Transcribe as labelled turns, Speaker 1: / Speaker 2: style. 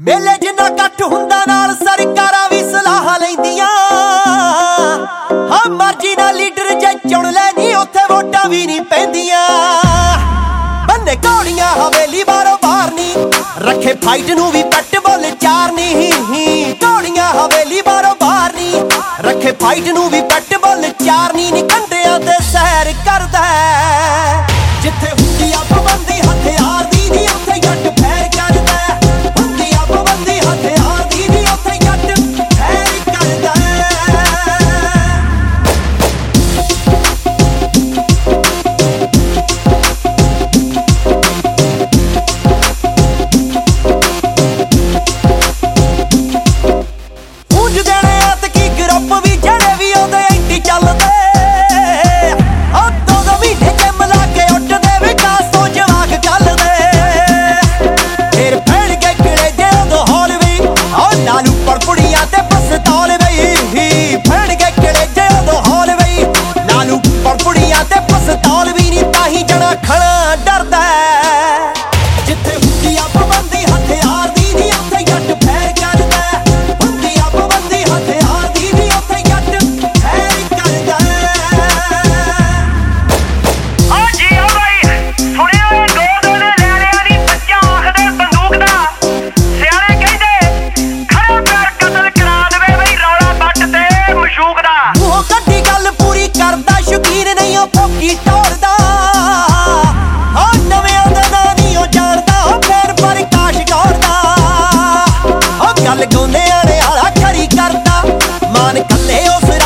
Speaker 1: ਮੇਲੇ ਜਿੰਨਾ ਕੱਟ ਹੁੰਦਾ ਨਾਲ ਸਰਕਾਰਾਂ ਵੀ ਸਲਾਹ ਲੈਂਦੀਆਂ। ਹਾਂ, ਮਰਜ਼ੀ ਨਾਲ ਲੀਡਰ ਜੇ ਚੁਣ ਲੈਣੀ ਉੱਥੇ ਵੋਟਾਂ ਵੀ ਨਹੀਂ ਪੈਂਦੀਆਂ। ਬੰਨੇ ਕੌੜੀਆਂ ਹਵੇਲੀ ਬਾਰੋਂ ਬਾਰ ਨਹੀਂ ਰੱਖੇ ਫਾਈਟ ਨੂੰ ਵੀ ਪੱਟ ਬੋਲ ਚਾਰ ਨਹੀਂ Monica Leo.